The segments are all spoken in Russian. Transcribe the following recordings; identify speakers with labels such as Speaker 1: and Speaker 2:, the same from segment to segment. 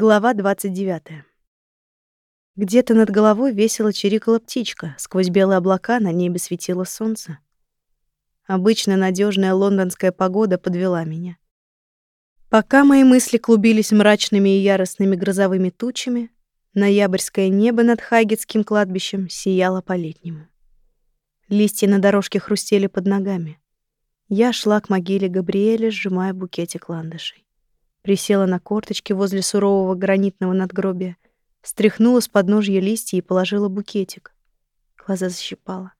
Speaker 1: Глава 29. Где-то над головой весело чирикала птичка, сквозь белые облака на небе светило солнце. Обычно надежная лондонская погода подвела меня. Пока мои мысли клубились мрачными и яростными грозовыми тучами, ноябрьское небо над Хайгетским кладбищем сияло по-летнему. Листья на дорожке хрустели под ногами. Я шла к могиле Габриэля, сжимая букетик ландышей присела на корточки возле сурового гранитного надгробия, стряхнула с подножья листья и положила букетик. Глаза защипала.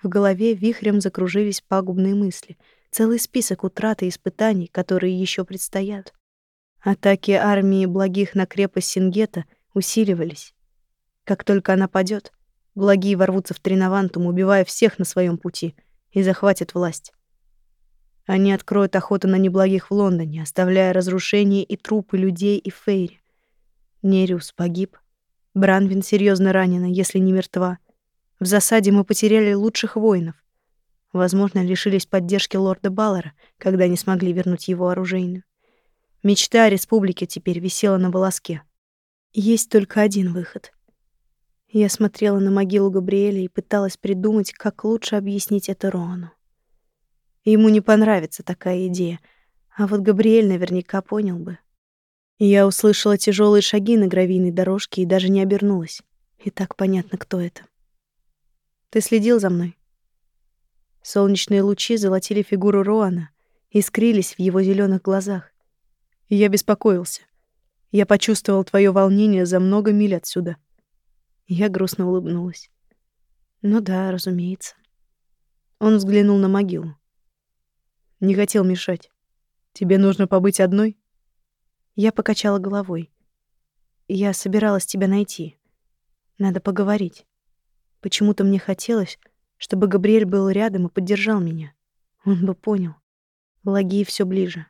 Speaker 1: В голове вихрем закружились пагубные мысли, целый список утрат и испытаний, которые еще предстоят. Атаки армии благих на крепость Сингета усиливались. Как только она падет, благие ворвутся в Тринавантум, убивая всех на своем пути, и захватят власть. Они откроют охоту на неблагих в Лондоне, оставляя разрушения и трупы людей и Фейри. Нериус погиб. Бранвин серьезно ранена, если не мертва. В засаде мы потеряли лучших воинов. Возможно, лишились поддержки лорда Баллара, когда не смогли вернуть его оружейную. Мечта о республике теперь висела на волоске. Есть только один выход. Я смотрела на могилу Габриэля и пыталась придумать, как лучше объяснить это Роану. Ему не понравится такая идея, а вот Габриэль наверняка понял бы. Я услышала тяжелые шаги на гравийной дорожке и даже не обернулась. И так понятно, кто это. Ты следил за мной? Солнечные лучи золотили фигуру Роана, искрились в его зеленых глазах. Я беспокоился. Я почувствовал твое волнение за много миль отсюда. Я грустно улыбнулась. Ну да, разумеется. Он взглянул на могилу. Не хотел мешать. Тебе нужно побыть одной? Я покачала головой. Я собиралась тебя найти. Надо поговорить. Почему-то мне хотелось, чтобы Габриэль был рядом и поддержал меня. Он бы понял. Благие все ближе.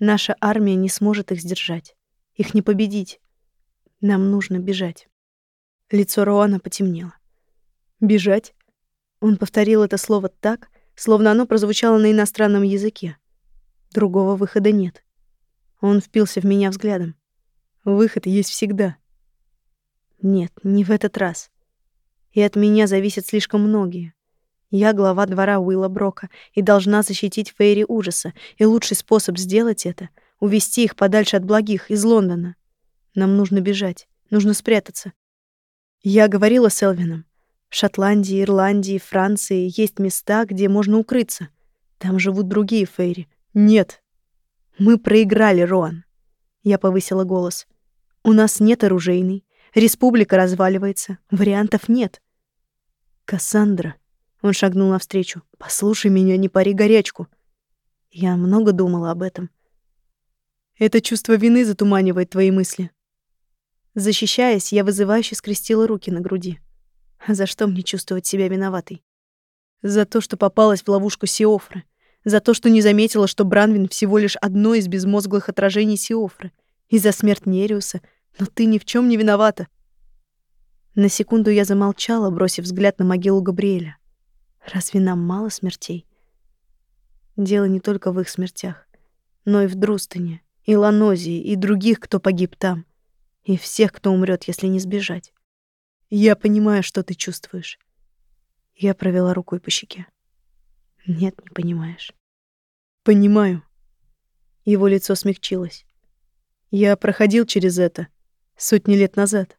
Speaker 1: Наша армия не сможет их сдержать. Их не победить. Нам нужно бежать. Лицо Роана потемнело. Бежать? Он повторил это слово так, словно оно прозвучало на иностранном языке. Другого выхода нет. Он впился в меня взглядом. Выход есть всегда. Нет, не в этот раз. И от меня зависят слишком многие. Я глава двора Уилла Брока и должна защитить Фейри ужаса, и лучший способ сделать это — увести их подальше от благих, из Лондона. Нам нужно бежать, нужно спрятаться. Я говорила с Элвином. В Шотландии, Ирландии, Франции есть места, где можно укрыться. Там живут другие фейри. Нет. Мы проиграли, Роан. Я повысила голос. У нас нет оружейной. Республика разваливается. Вариантов нет. Кассандра. Он шагнул навстречу. Послушай меня, не пари горячку. Я много думала об этом. Это чувство вины затуманивает твои мысли. Защищаясь, я вызывающе скрестила руки на груди. За что мне чувствовать себя виноватой? За то, что попалась в ловушку Сиофры. За то, что не заметила, что Бранвин всего лишь одно из безмозглых отражений Сиофры. И за смерть Нериуса. Но ты ни в чем не виновата. На секунду я замолчала, бросив взгляд на могилу Габриэля. Разве нам мало смертей? Дело не только в их смертях, но и в Друстане, и Ланозии, и других, кто погиб там, и всех, кто умрет, если не сбежать. Я понимаю, что ты чувствуешь. Я провела рукой по щеке. Нет, не понимаешь. Понимаю. Его лицо смягчилось. Я проходил через это сотни лет назад.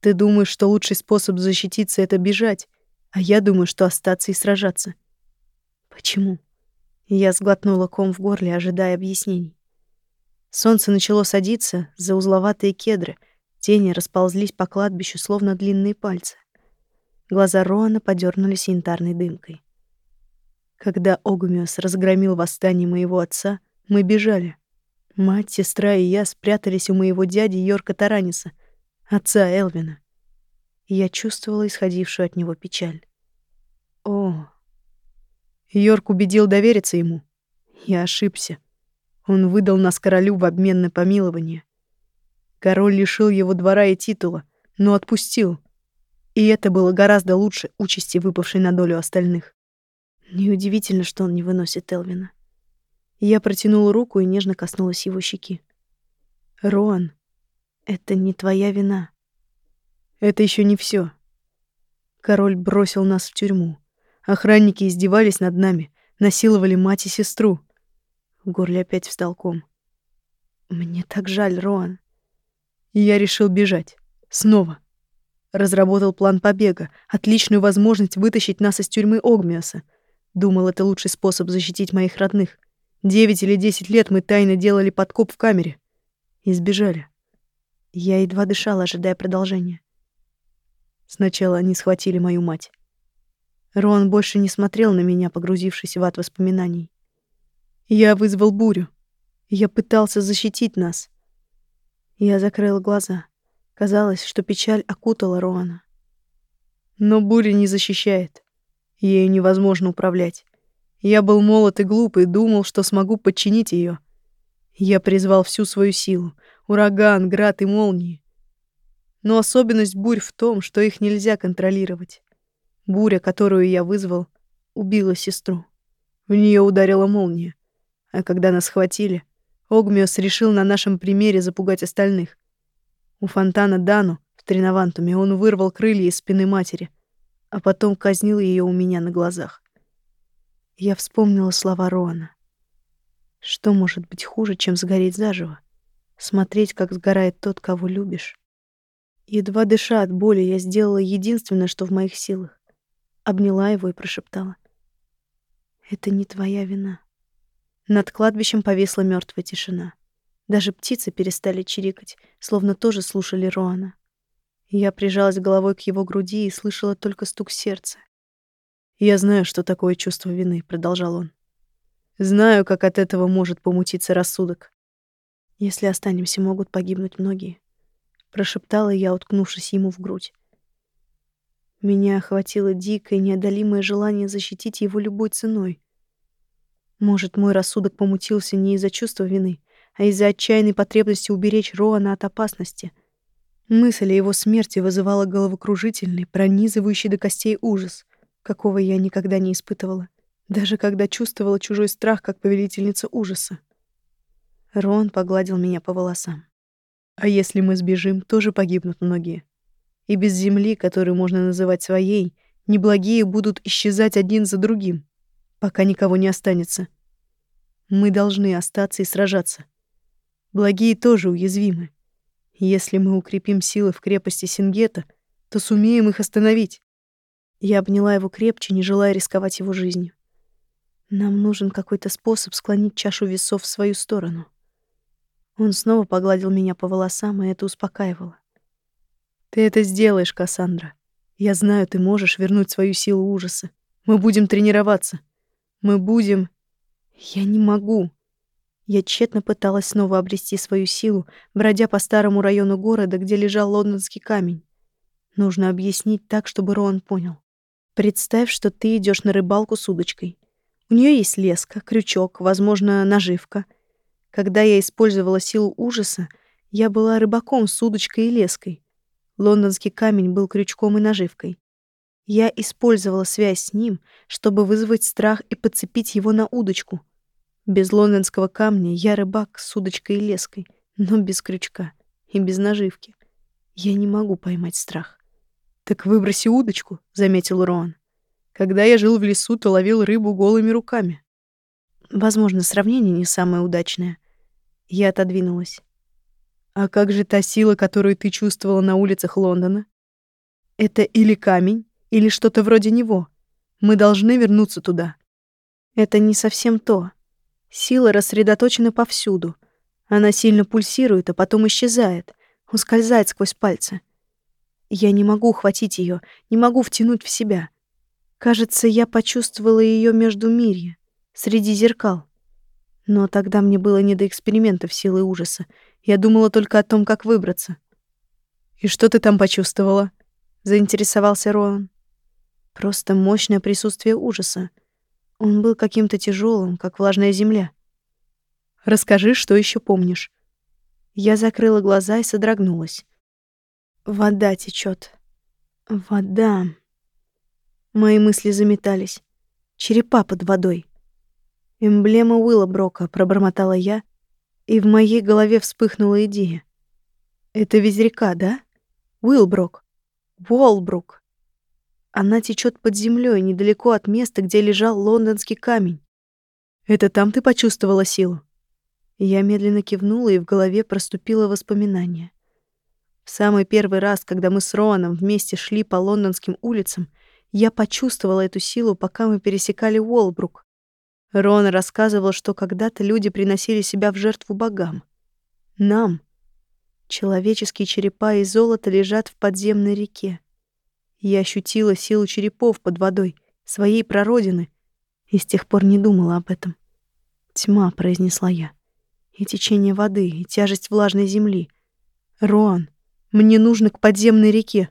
Speaker 1: Ты думаешь, что лучший способ защититься — это бежать, а я думаю, что остаться и сражаться. Почему? Я сглотнула ком в горле, ожидая объяснений. Солнце начало садиться за узловатые кедры — Тени расползлись по кладбищу, словно длинные пальцы. Глаза Роана подернулись янтарной дымкой. Когда Огумиус разгромил восстание моего отца, мы бежали. Мать, сестра и я спрятались у моего дяди Йорка Тараниса, отца Элвина. Я чувствовала исходившую от него печаль. О, Йорк убедил довериться ему. Я ошибся. Он выдал нас королю в обмен на помилование. Король лишил его двора и титула, но отпустил. И это было гораздо лучше участи, выпавшей на долю остальных. Неудивительно, что он не выносит Элвина. Я протянула руку и нежно коснулась его щеки. «Роан», Это не твоя вина.
Speaker 2: Это еще не все. Король бросил нас в тюрьму. Охранники издевались над нами, насиловали мать и сестру. В горле опять встал ком.
Speaker 1: Мне так жаль, Роан.
Speaker 2: И я решил бежать. Снова. Разработал план побега, отличную возможность вытащить нас из тюрьмы Огмиоса. Думал, это лучший способ защитить моих родных. Девять или десять лет мы тайно делали подкоп в камере. И сбежали.
Speaker 1: Я едва дышала, ожидая продолжения.
Speaker 2: Сначала они схватили мою мать.
Speaker 1: Рон больше не смотрел на меня, погрузившись в ад воспоминаний.
Speaker 2: Я вызвал бурю. Я пытался защитить нас.
Speaker 1: Я закрыла глаза. Казалось, что печаль окутала Роана.
Speaker 2: Но буря не защищает. Ею невозможно управлять. Я был молод и глуп и думал, что смогу подчинить ее. Я призвал всю свою силу. Ураган, град и молнии. Но особенность бурь в том, что их нельзя контролировать. Буря, которую я вызвал, убила сестру. В нее ударила молния. А когда нас схватили, Огмиос решил на нашем примере запугать остальных. У фонтана Дану в Тринавантуме он вырвал крылья из спины матери, а потом казнил ее у меня на глазах.
Speaker 1: Я вспомнила слова Роана. Что может быть хуже, чем сгореть заживо? Смотреть, как сгорает тот, кого любишь. Едва дыша от боли, я сделала единственное, что в моих силах. Обняла его и прошептала. «Это не твоя вина». Над кладбищем повисла мертвая тишина. Даже птицы перестали чирикать, словно тоже слушали Роана. Я прижалась головой к его груди и слышала только стук сердца.
Speaker 2: «Я знаю, что такое чувство вины», — продолжал он. «Знаю, как от этого может помутиться рассудок.
Speaker 1: Если останемся, могут погибнуть многие прошептала я, уткнувшись ему в грудь. Меня охватило дикое, неодолимое желание защитить его любой ценой. Может, мой рассудок помутился не из-за чувства вины, а из-за отчаянной потребности уберечь Роана от опасности. Мысль о его смерти вызывала головокружительный, пронизывающий до костей ужас, какого я никогда не испытывала, даже когда чувствовала чужой страх как повелительница ужаса. Рон погладил меня по волосам.
Speaker 2: А если мы сбежим, тоже погибнут многие. И без земли, которую можно называть своей, неблагие будут исчезать один за другим, пока никого не останется. Мы должны остаться и сражаться. Благие тоже уязвимы. Если мы укрепим силы в крепости Сингета, то сумеем их остановить.
Speaker 1: Я обняла его крепче, не желая рисковать его жизнью. Нам нужен какой-то способ склонить чашу весов в свою сторону. Он снова погладил меня по волосам, и это успокаивало.
Speaker 2: «Ты это сделаешь, Кассандра. Я знаю, ты можешь вернуть свою силу ужаса. Мы будем тренироваться. Мы будем...»
Speaker 1: «Я не могу». Я тщетно пыталась снова обрести свою силу, бродя по старому району города, где лежал лондонский камень. Нужно объяснить так, чтобы Роан понял. Представь, что ты идешь на рыбалку с удочкой. У нее есть леска, крючок, возможно, наживка — когда я использовала силу ужаса, я была рыбаком с удочкой и леской. Лондонский камень был крючком и наживкой. Я использовала связь с ним, чтобы вызвать страх и подцепить его на удочку. Без лондонского камня я рыбак с удочкой и леской, но без крючка и без наживки. Я не могу поймать страх.
Speaker 2: «Так выброси удочку», — заметил Роан. «Когда я жил в лесу, то ловил рыбу голыми руками».
Speaker 1: Возможно, сравнение не самое удачное. Я отодвинулась.
Speaker 2: А как же та сила, которую ты чувствовала на улицах Лондона? Это или камень, или что-то вроде него. Мы должны вернуться туда.
Speaker 1: Это не совсем то. Сила рассредоточена повсюду. Она сильно пульсирует, а потом исчезает, ускользает сквозь пальцы. Я не могу ухватить ее, не могу втянуть в себя. Кажется, я почувствовала ее между мирья, среди зеркал. Но тогда мне было не до экспериментов силы ужаса. Я думала только о том, как выбраться.
Speaker 2: «И что ты там почувствовала?» — заинтересовался Роан.
Speaker 1: «Просто мощное присутствие ужаса. Он был каким-то тяжелым, как влажная земля».
Speaker 2: «Расскажи, что еще помнишь».
Speaker 1: Я закрыла глаза и содрогнулась. «Вода течет. Вода...» Мои мысли заметались. Черепа под водой. Эмблема Уиллоброка, пробормотала я, и в моей голове вспыхнула идея. Это ведь река, да? Уилбрук. Уолбрук. Она течет под землей, недалеко от места, где лежал лондонский камень.
Speaker 2: Это там ты почувствовала силу?
Speaker 1: Я медленно кивнула, и в голове проступило воспоминание. В самый первый раз, когда мы с Роаном вместе шли по лондонским улицам, я почувствовала эту силу, пока мы пересекали Уолбрук. Рон рассказывал, что когда-то люди приносили себя в жертву богам. Нам. Человеческие черепа и золото лежат в подземной реке. Я ощутила силу черепов под водой, своей прародины, и с тех пор не думала об этом. «Тьма», — произнесла я, — «и течение воды, и тяжесть влажной земли. Роан, мне нужно к подземной реке».